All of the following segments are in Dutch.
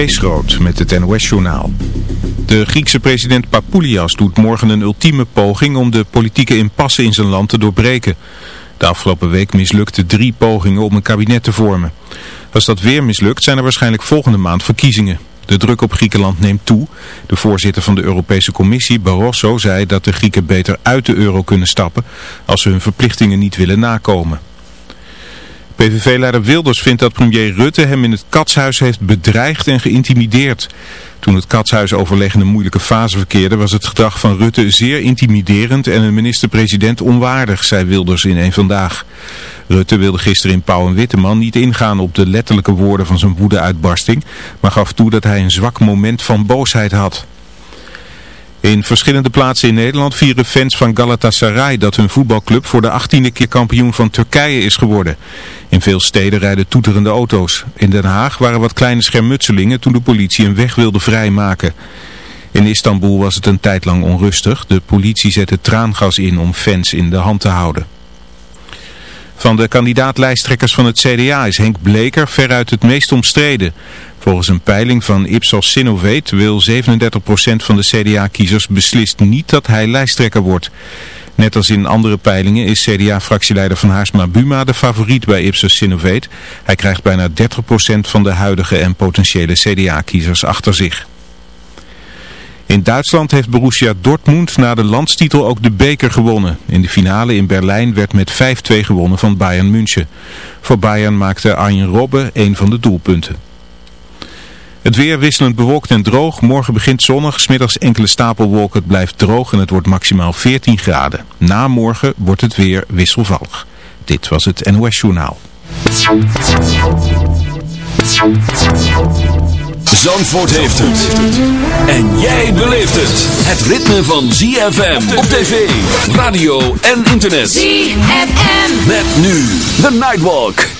Kees met het NOS-journaal. De Griekse president Papoulias doet morgen een ultieme poging om de politieke impasse in zijn land te doorbreken. De afgelopen week mislukte drie pogingen om een kabinet te vormen. Als dat weer mislukt zijn er waarschijnlijk volgende maand verkiezingen. De druk op Griekenland neemt toe. De voorzitter van de Europese Commissie, Barroso, zei dat de Grieken beter uit de euro kunnen stappen als ze hun verplichtingen niet willen nakomen. PVV-leider Wilders vindt dat premier Rutte hem in het katshuis heeft bedreigd en geïntimideerd. Toen het katshuisoverleg in een moeilijke fase verkeerde was het gedrag van Rutte zeer intimiderend en een minister-president onwaardig, zei Wilders in een vandaag. Rutte wilde gisteren in Pauw en Witteman niet ingaan op de letterlijke woorden van zijn woede-uitbarsting, maar gaf toe dat hij een zwak moment van boosheid had. In verschillende plaatsen in Nederland vieren fans van Galatasaray dat hun voetbalclub voor de achttiende keer kampioen van Turkije is geworden. In veel steden rijden toeterende auto's. In Den Haag waren wat kleine schermutselingen toen de politie een weg wilde vrijmaken. In Istanbul was het een tijd lang onrustig. De politie zette traangas in om fans in de hand te houden. Van de kandidaatlijsttrekkers van het CDA is Henk Bleker veruit het meest omstreden. Volgens een peiling van Ipsos Sinovate wil 37% van de CDA-kiezers beslist niet dat hij lijsttrekker wordt. Net als in andere peilingen is CDA-fractieleider van Haarsma Buma de favoriet bij Ipsos Sinovate. Hij krijgt bijna 30% van de huidige en potentiële CDA-kiezers achter zich. In Duitsland heeft Borussia Dortmund na de landstitel ook de beker gewonnen. In de finale in Berlijn werd met 5-2 gewonnen van Bayern München. Voor Bayern maakte Arjen Robben een van de doelpunten. Het weer wisselend bewolkt en droog. Morgen begint zonnig, smiddags enkele stapelwolken. Het blijft droog en het wordt maximaal 14 graden. Na morgen wordt het weer wisselvallig. Dit was het NOS Journaal. Zandvoort heeft het. En jij beleeft het. Het ritme van ZFM op tv, radio en internet. ZFM. Met nu The Nightwalk.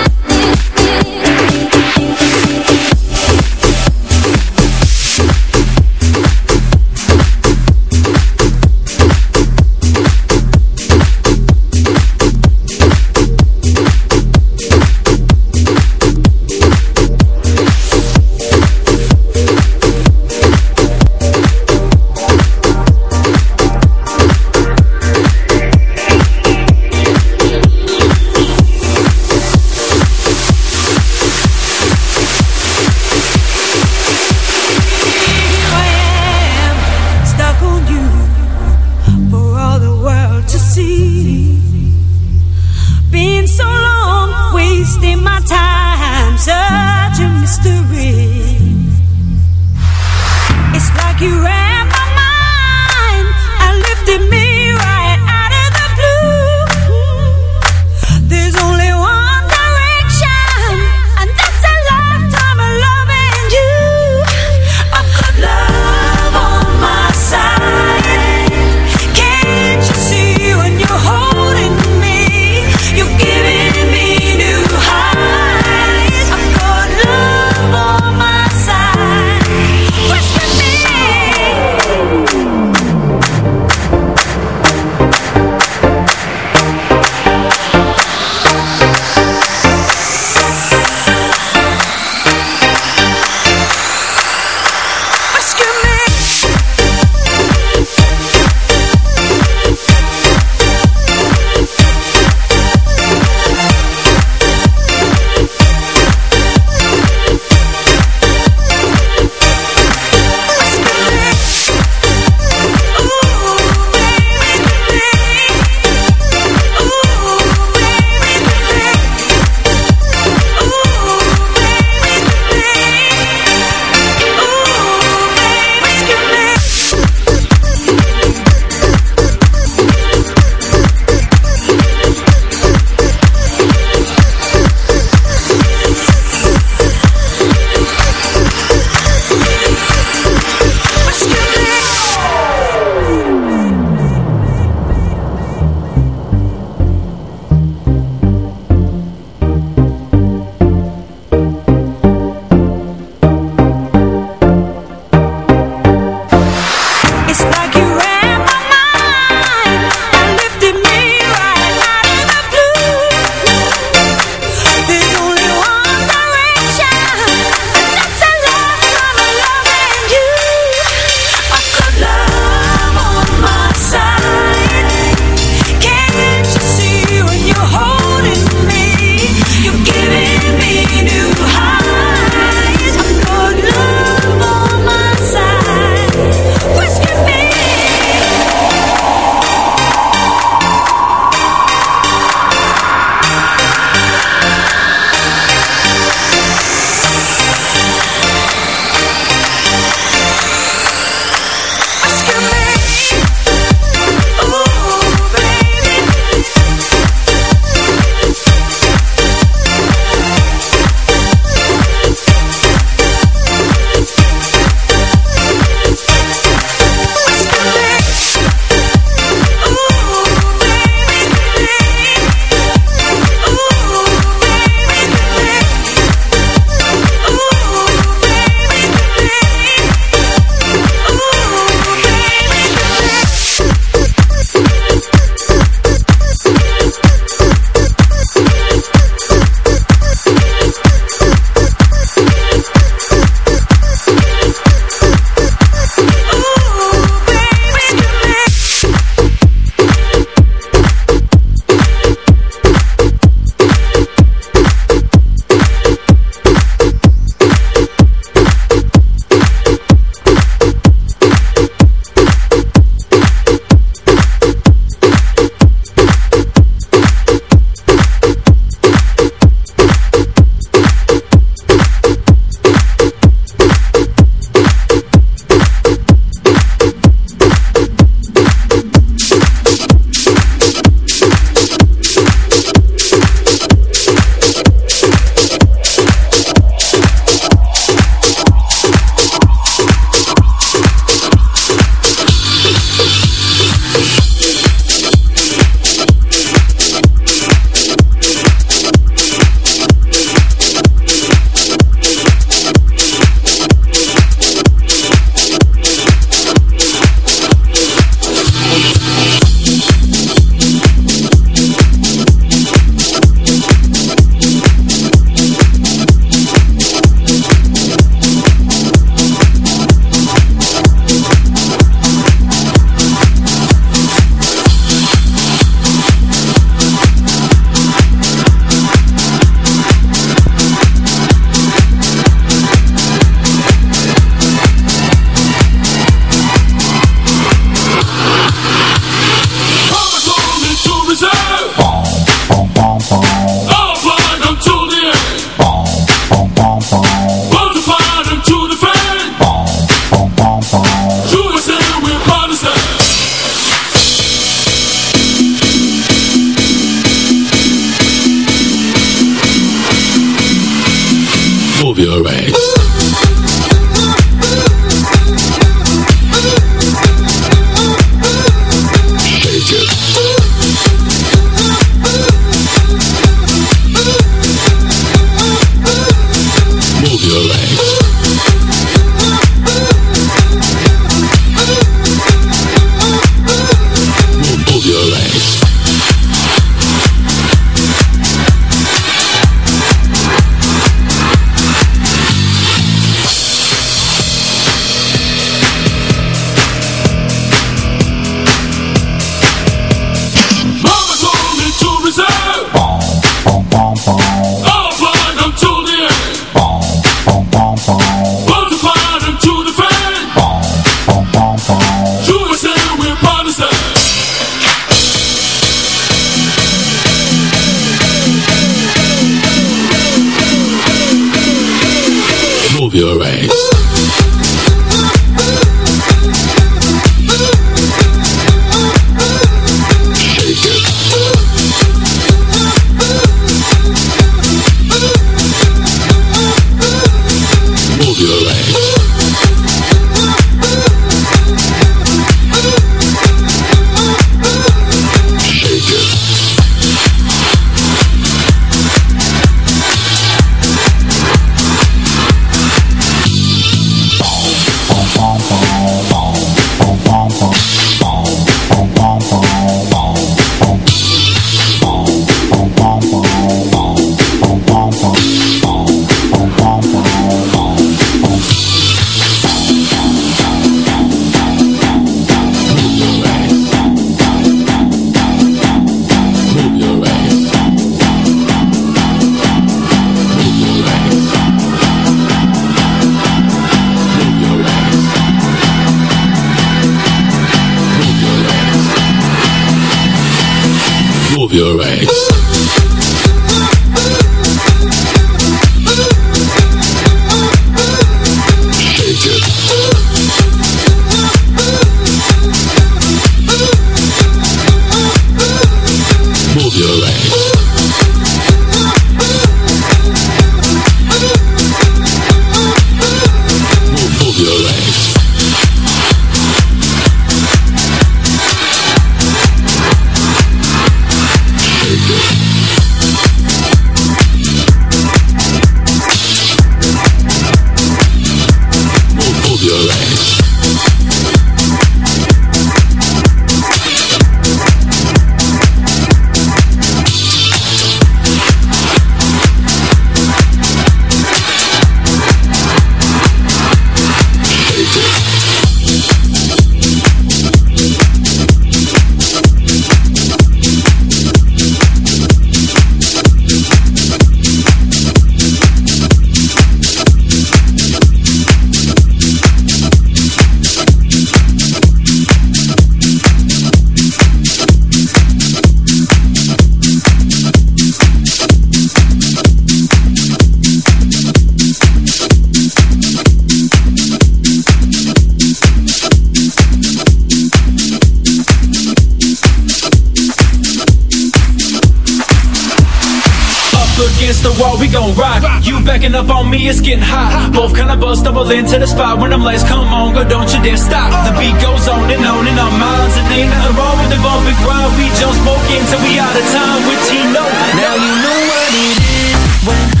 against the wall, we gon' rock. You backing up on me, it's getting hot. Both kinda buzz, double into the spot when I'm like, come on, go, don't you dare stop. The beat goes on and on in our minds, and ain't nothing wrong with the bump and grind. We jump smoke, till we out of time with Tino. Now you know what it is when.